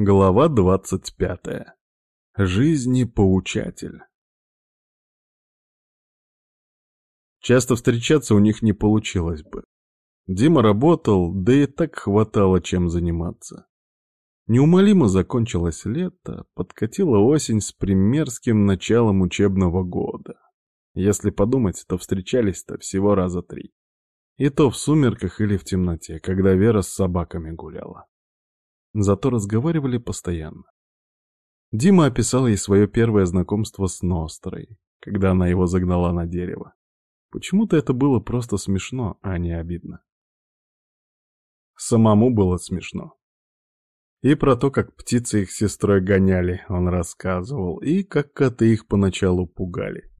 Глава двадцать пятая. Жизни поучатель. Часто встречаться у них не получилось бы. Дима работал, да и так хватало чем заниматься. Неумолимо закончилось лето, подкатила осень с примерским началом учебного года. Если подумать, то встречались-то всего раза три. И то в сумерках или в темноте, когда Вера с собаками гуляла. Зато разговаривали постоянно. Дима описал ей свое первое знакомство с Нострой, когда она его загнала на дерево. Почему-то это было просто смешно, а не обидно. Самому было смешно. И про то, как птицы их сестрой гоняли, он рассказывал, и как коты их поначалу пугали.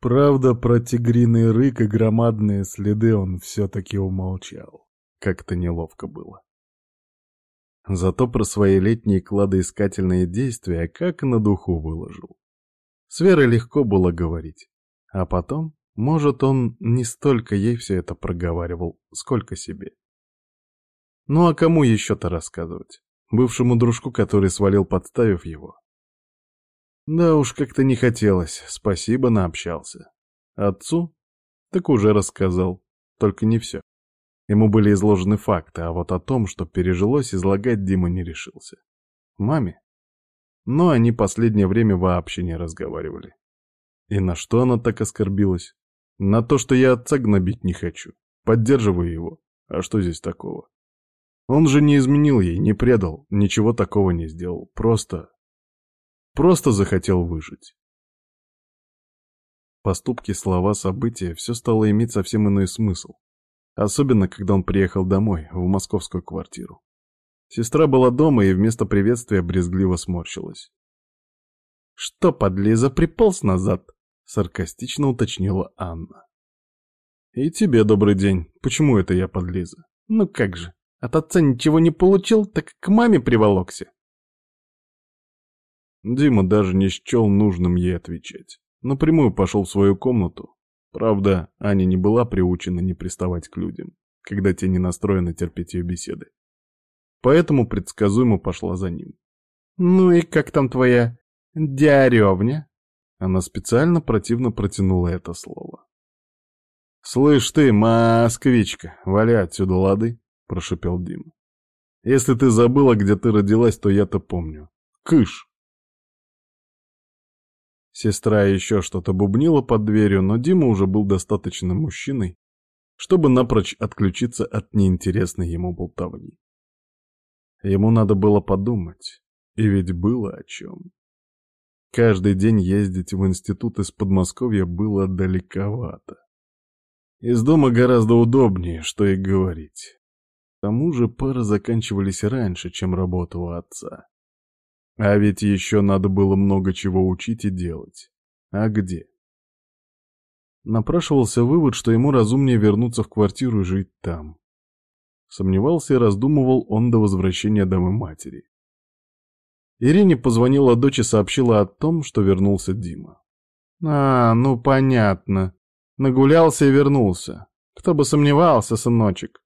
Правда, про тигриный рык и громадные следы он все-таки умолчал. Как-то неловко было. Зато про свои летние кладоискательные действия как на духу выложил. С Верой легко было говорить. А потом, может, он не столько ей все это проговаривал, сколько себе. Ну а кому еще-то рассказывать? Бывшему дружку, который свалил, подставив его? Да уж, как-то не хотелось, спасибо, наобщался. Отцу? Так уже рассказал, только не все. Ему были изложены факты, а вот о том, что пережилось, излагать Дима не решился. Маме? Но они последнее время вообще не разговаривали. И на что она так оскорбилась? На то, что я отца гнобить не хочу. Поддерживаю его. А что здесь такого? Он же не изменил ей, не предал, ничего такого не сделал. Просто... Просто захотел выжить. Поступки, слова, события — все стало иметь совсем иной смысл. Особенно, когда он приехал домой, в московскую квартиру. Сестра была дома и вместо приветствия брезгливо сморщилась. «Что, подлиза, приполз назад?» — саркастично уточнила Анна. «И тебе добрый день. Почему это я подлиза?» «Ну как же, от отца ничего не получил, так к маме приволокся. Дима даже не счел нужным ей отвечать. Напрямую пошел в свою комнату. Правда, Аня не была приучена не приставать к людям, когда те не настроены терпеть ее беседы. Поэтому предсказуемо пошла за ним. «Ну и как там твоя дяревня?» Она специально противно протянула это слово. «Слышь ты, москвичка, вали отсюда лады!» — прошепел Дима. «Если ты забыла, где ты родилась, то я-то помню. Кыш!» Сестра еще что-то бубнила под дверью, но Дима уже был достаточно мужчиной, чтобы напрочь отключиться от неинтересной ему болтовни. Ему надо было подумать, и ведь было о чем. Каждый день ездить в институт из Подмосковья было далековато. Из дома гораздо удобнее, что и говорить. К тому же пары заканчивались раньше, чем работа у отца. А ведь еще надо было много чего учить и делать. А где? Напрашивался вывод, что ему разумнее вернуться в квартиру и жить там. Сомневался и раздумывал он до возвращения домой матери. Ирине позвонила дочь и сообщила о том, что вернулся Дима. «А, ну понятно. Нагулялся и вернулся. Кто бы сомневался, сыночек.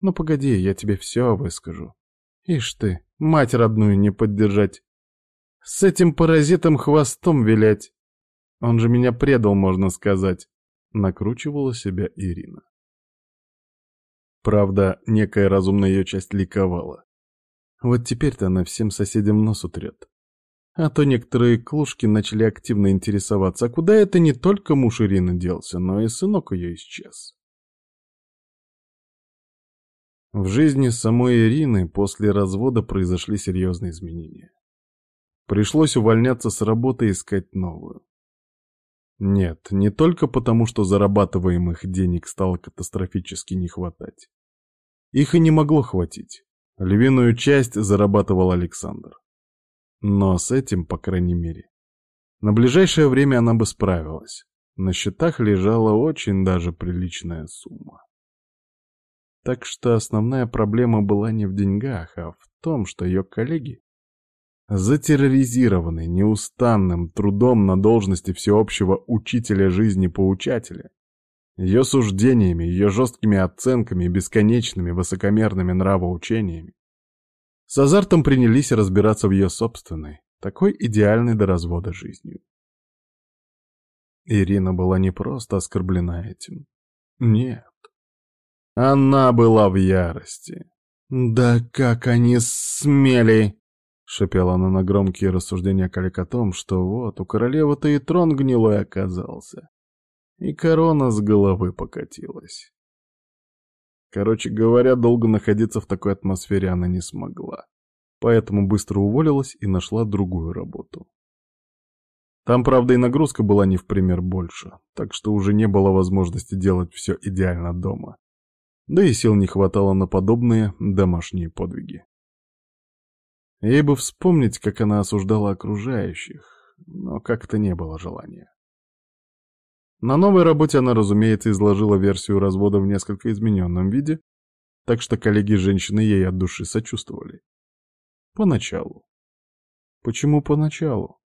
Ну погоди, я тебе все выскажу. Ишь ты, мать родную не поддержать. С этим паразитом хвостом вилять. Он же меня предал, можно сказать. Накручивала себя Ирина. Правда, некая разумная ее часть ликовала. Вот теперь-то она всем соседям нос утрет. А то некоторые клушки начали активно интересоваться, а куда это не только муж Ирины делся, но и сынок ее исчез. В жизни самой Ирины после развода произошли серьезные изменения. Пришлось увольняться с работы и искать новую. Нет, не только потому, что зарабатываемых денег стало катастрофически не хватать. Их и не могло хватить. Львиную часть зарабатывал Александр. Но с этим, по крайней мере, на ближайшее время она бы справилась. На счетах лежала очень даже приличная сумма. Так что основная проблема была не в деньгах, а в том, что ее коллеги, затерроризированные неустанным трудом на должности всеобщего учителя-жизни-поучателя, ее суждениями, ее жесткими оценками и бесконечными высокомерными нравоучениями, С азартом принялись разбираться в ее собственной, такой идеальной до развода жизнью. Ирина была не просто оскорблена этим. Нет. Она была в ярости. «Да как они смели!» — шепела она на громкие рассуждения Калик о том, что вот у королевы-то и трон гнилой оказался. И корона с головы покатилась. Короче говоря, долго находиться в такой атмосфере она не смогла. Поэтому быстро уволилась и нашла другую работу. Там, правда, и нагрузка была не в пример больше, так что уже не было возможности делать все идеально дома. Да и сил не хватало на подобные домашние подвиги. Ей бы вспомнить, как она осуждала окружающих, но как-то не было желания. На новой работе она, разумеется, изложила версию развода в несколько измененном виде, так что коллеги-женщины ей от души сочувствовали. Поначалу. Почему поначалу?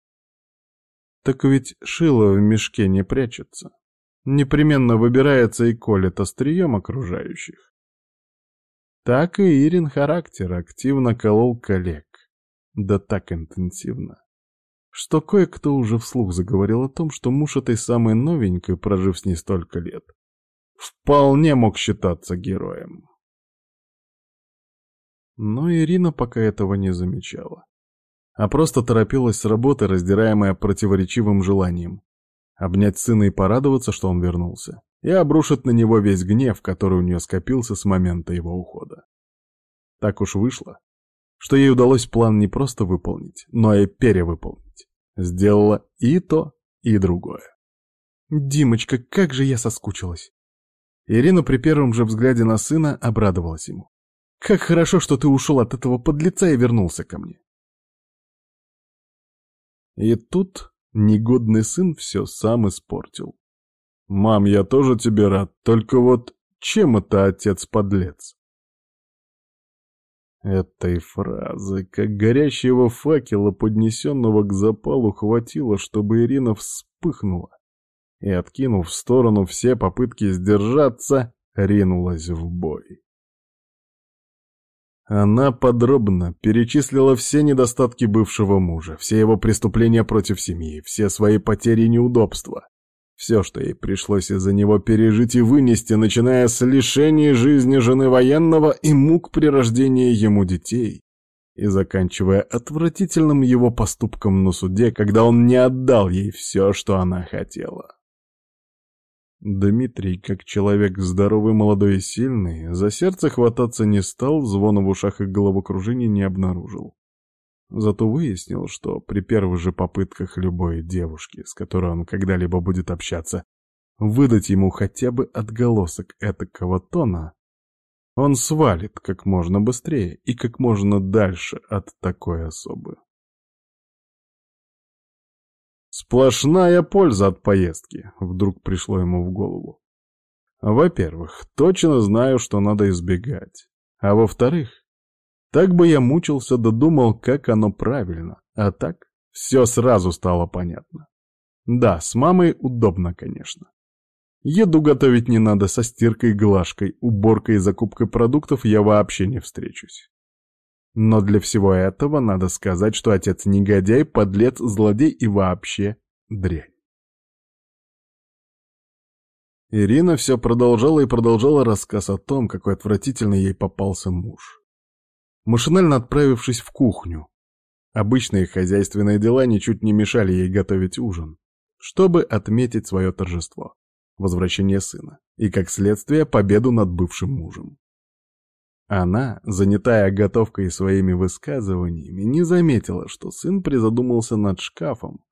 Так ведь шило в мешке не прячется. Непременно выбирается и колет острием окружающих. Так и Ирин характер активно колол коллег. Да так интенсивно что кое-кто уже вслух заговорил о том, что муж этой самой новенькой, прожив с ней столько лет, вполне мог считаться героем. Но Ирина пока этого не замечала, а просто торопилась с работы, раздираемая противоречивым желанием обнять сына и порадоваться, что он вернулся, и обрушить на него весь гнев, который у нее скопился с момента его ухода. Так уж вышло, что ей удалось план не просто выполнить, но и перевыполнить. Сделала и то, и другое. «Димочка, как же я соскучилась!» Ирина при первом же взгляде на сына обрадовалась ему. «Как хорошо, что ты ушел от этого подлеца и вернулся ко мне!» И тут негодный сын все сам испортил. «Мам, я тоже тебе рад, только вот чем это отец-подлец?» Этой фразы, как горящего факела, поднесенного к запалу, хватило, чтобы Ирина вспыхнула и, откинув в сторону все попытки сдержаться, ринулась в бой. Она подробно перечислила все недостатки бывшего мужа, все его преступления против семьи, все свои потери и неудобства. Все, что ей пришлось из-за него пережить и вынести, начиная с лишения жизни жены военного и мук при рождении ему детей, и заканчивая отвратительным его поступком на суде, когда он не отдал ей все, что она хотела. Дмитрий, как человек здоровый, молодой и сильный, за сердце хвататься не стал, звона в ушах и головокружения не обнаружил. Зато выяснил, что при первых же попытках любой девушки, с которой он когда-либо будет общаться, выдать ему хотя бы отголосок этакого тона, он свалит как можно быстрее и как можно дальше от такой особы. Сплошная польза от поездки, вдруг пришло ему в голову. Во-первых, точно знаю, что надо избегать. А во-вторых, так бы я мучился да думал, как оно правильно. А так все сразу стало понятно. Да, с мамой удобно, конечно. Еду готовить не надо, со стиркой, глажкой, уборкой и закупкой продуктов я вообще не встречусь. Но для всего этого надо сказать, что отец негодяй, подлец, злодей и вообще дрянь. Ирина все продолжала и продолжала рассказ о том, какой отвратительный ей попался муж машинально отправившись в кухню. Обычные хозяйственные дела ничуть не мешали ей готовить ужин, чтобы отметить свое торжество, возвращение сына и, как следствие, победу над бывшим мужем. Она, занятая готовкой и своими высказываниями, не заметила, что сын призадумался над шкафом,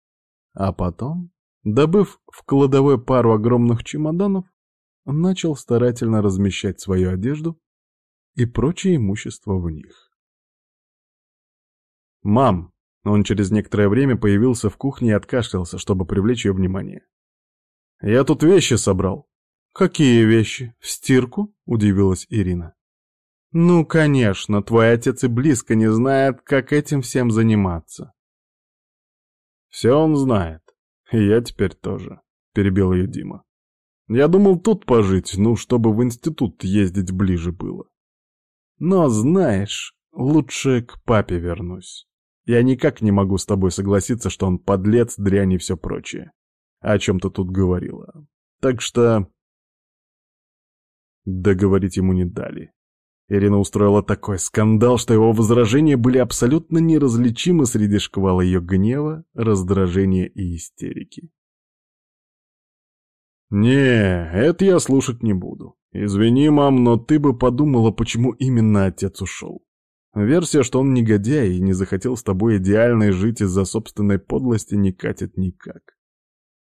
а потом, добыв в кладовой пару огромных чемоданов, начал старательно размещать свою одежду и прочее имущество в них. «Мам!» Он через некоторое время появился в кухне и откашлялся, чтобы привлечь ее внимание. «Я тут вещи собрал». «Какие вещи? В стирку?» — удивилась Ирина. «Ну, конечно, твой отец и близко не знает, как этим всем заниматься». «Все он знает. И я теперь тоже», — перебил ее Дима. «Я думал тут пожить, ну, чтобы в институт ездить ближе было». Но знаешь, лучше к папе вернусь. Я никак не могу с тобой согласиться, что он подлец, дрянь и все прочее. О чем ты тут говорила. Так что... Договорить ему не дали. Ирина устроила такой скандал, что его возражения были абсолютно неразличимы среди шквала ее гнева, раздражения и истерики. «Не, это я слушать не буду. Извини, мам, но ты бы подумала, почему именно отец ушел. Версия, что он негодяй и не захотел с тобой идеально жить из-за собственной подлости, не катит никак.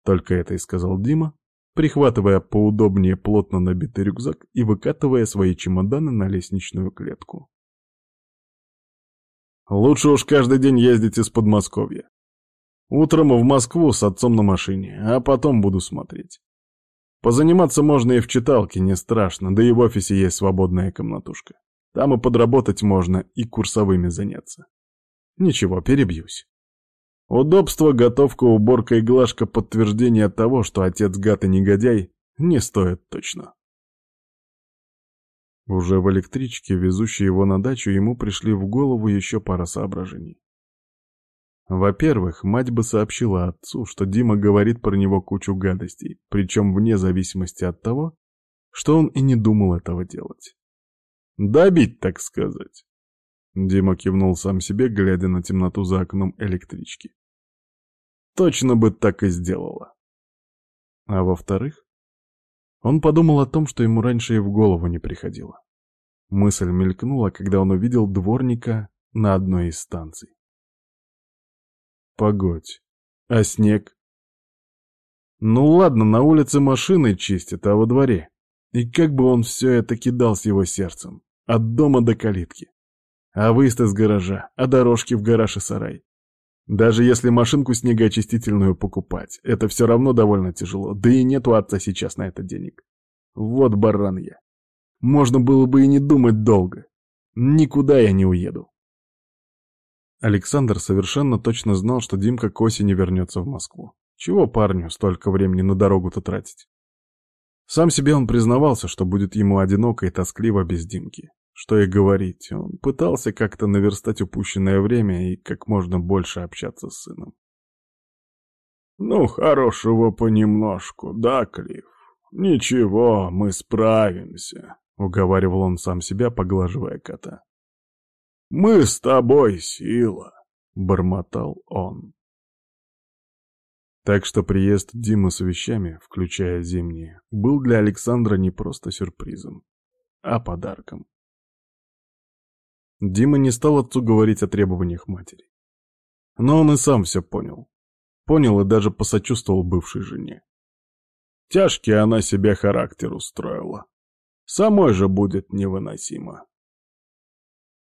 Только это и сказал Дима, прихватывая поудобнее плотно набитый рюкзак и выкатывая свои чемоданы на лестничную клетку. Лучше уж каждый день ездить из Подмосковья. Утром в Москву с отцом на машине, а потом буду смотреть. Позаниматься можно и в читалке, не страшно, да и в офисе есть свободная комнатушка. Там и подработать можно, и курсовыми заняться. Ничего, перебьюсь. Удобство, готовка, уборка и глажка подтверждение того, что отец гад и негодяй, не стоит точно. Уже в электричке, везущей его на дачу, ему пришли в голову еще пара соображений. Во-первых, мать бы сообщила отцу, что Дима говорит про него кучу гадостей, причем вне зависимости от того, что он и не думал этого делать. Добить, так сказать. Дима кивнул сам себе, глядя на темноту за окном электрички. Точно бы так и сделала. А во-вторых, он подумал о том, что ему раньше и в голову не приходило. Мысль мелькнула, когда он увидел дворника на одной из станций. Погодь, а снег? Ну ладно, на улице машины чистят, а во дворе? И как бы он все это кидал с его сердцем? От дома до калитки. А выезд из гаража, а дорожки в гараж и сарай. Даже если машинку снегоочистительную покупать, это все равно довольно тяжело, да и нет у отца сейчас на это денег. Вот баран я. Можно было бы и не думать долго. Никуда я не уеду. Александр совершенно точно знал, что Димка к осени вернется в Москву. Чего парню столько времени на дорогу-то тратить? Сам себе он признавался, что будет ему одиноко и тоскливо без Димки. Что и говорить, он пытался как-то наверстать упущенное время и как можно больше общаться с сыном. «Ну, хорошего понемножку, да, Клифф? Ничего, мы справимся», — уговаривал он сам себя, поглаживая кота. «Мы с тобой сила», — бормотал он. Так что приезд Димы с вещами, включая зимние, был для Александра не просто сюрпризом, а подарком. Дима не стал отцу говорить о требованиях матери. Но он и сам все понял. Понял и даже посочувствовал бывшей жене. Тяжкий она себе характер устроила. Самой же будет невыносимо.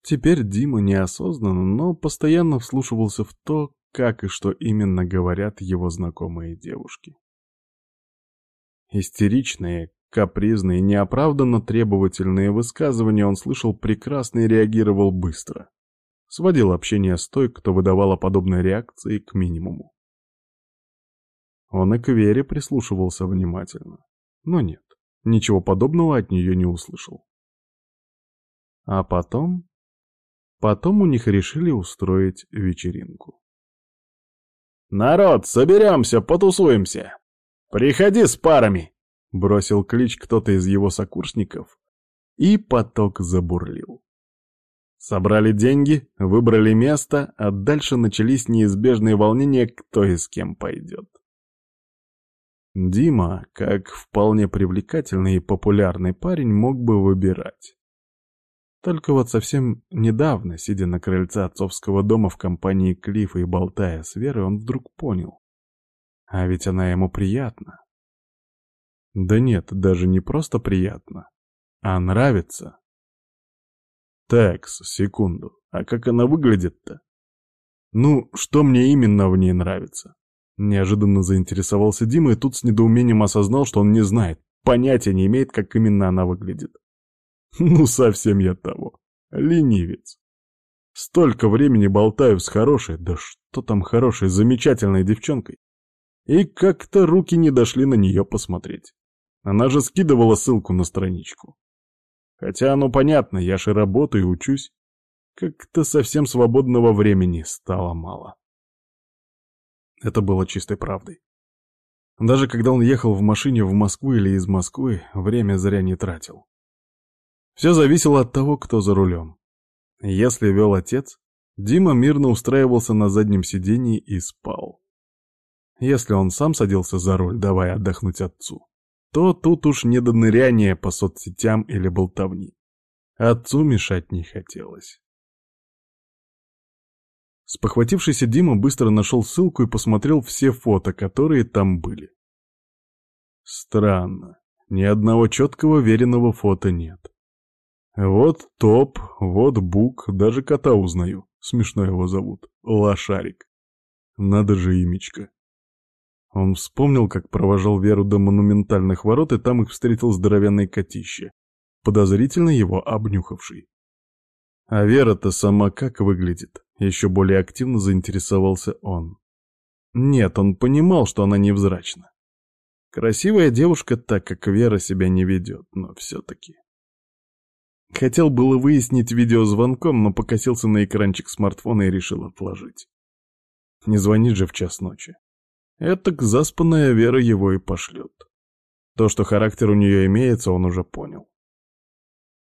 Теперь Дима неосознанно, но постоянно вслушивался в то, как и что именно говорят его знакомые девушки. Истеричные, капризные, неоправданно требовательные высказывания он слышал прекрасно и реагировал быстро. Сводил общение с той, кто выдавала подобные реакции, к минимуму. Он и к Вере прислушивался внимательно. Но нет, ничего подобного от нее не услышал. А потом... Потом у них решили устроить вечеринку. «Народ, соберемся, потусуемся! Приходи с парами!» — бросил клич кто-то из его сокурсников, и поток забурлил. Собрали деньги, выбрали место, а дальше начались неизбежные волнения, кто и с кем пойдет. Дима, как вполне привлекательный и популярный парень, мог бы выбирать. Только вот совсем недавно, сидя на крыльце отцовского дома в компании Клифа и болтая с Верой, он вдруг понял. А ведь она ему приятна. Да нет, даже не просто приятно, а нравится. Такс, секунду, а как она выглядит-то? Ну, что мне именно в ней нравится? Неожиданно заинтересовался Дима и тут с недоумением осознал, что он не знает, понятия не имеет, как именно она выглядит. Ну, совсем я того. Ленивец. Столько времени болтаю с хорошей, да что там хорошей, замечательной девчонкой. И как-то руки не дошли на нее посмотреть. Она же скидывала ссылку на страничку. Хотя, ну понятно, я же работаю учусь. Как-то совсем свободного времени стало мало. Это было чистой правдой. Даже когда он ехал в машине в Москву или из Москвы, время зря не тратил. Все зависело от того, кто за рулем. Если вел отец, Дима мирно устраивался на заднем сидении и спал. Если он сам садился за руль, давая отдохнуть отцу, то тут уж не до ныряния по соцсетям или болтовни. Отцу мешать не хотелось. Спохватившийся Дима быстро нашел ссылку и посмотрел все фото, которые там были. Странно, ни одного четкого веренного фото нет. Вот топ, вот бук, даже кота узнаю. Смешно его зовут. Лошарик. Надо же имечко. Он вспомнил, как провожал Веру до монументальных ворот, и там их встретил здоровенный котище, подозрительно его обнюхавший. А Вера-то сама как выглядит? Еще более активно заинтересовался он. Нет, он понимал, что она невзрачна. Красивая девушка так, как Вера себя не ведет, но все-таки. Хотел было выяснить видеозвонком, но покосился на экранчик смартфона и решил отложить. Не звонит же в час ночи. Этак заспанная Вера его и пошлет. То, что характер у нее имеется, он уже понял.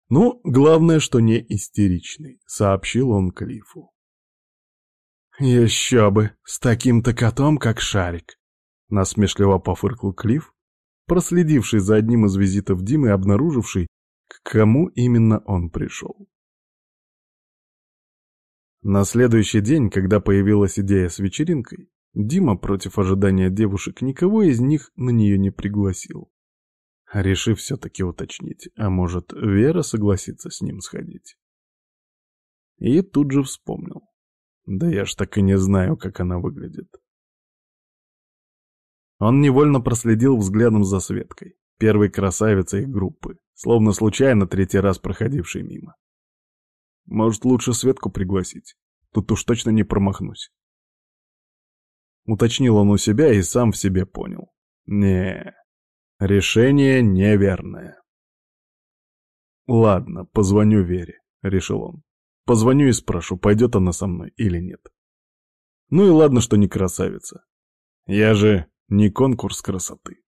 «Ну, главное, что не истеричный», — сообщил он Клифу. «Еще бы, с таким-то котом, как Шарик», — насмешливо пофыркал Клифф, проследивший за одним из визитов Димы и обнаруживший, кому именно он пришел. На следующий день, когда появилась идея с вечеринкой, Дима против ожидания девушек никого из них на нее не пригласил. Решив все-таки уточнить, а может, Вера согласится с ним сходить. И тут же вспомнил. Да я ж так и не знаю, как она выглядит. Он невольно проследил взглядом за Светкой, первой красавицей группы, словно случайно третий раз проходившей мимо. Может, лучше Светку пригласить? Тут уж точно не промахнусь. Уточнил он у себя и сам в себе понял. Не, решение неверное. Ладно, позвоню Вере, решил он. Позвоню и спрошу, пойдет она со мной или нет. Ну и ладно, что не красавица. Я же не конкурс красоты.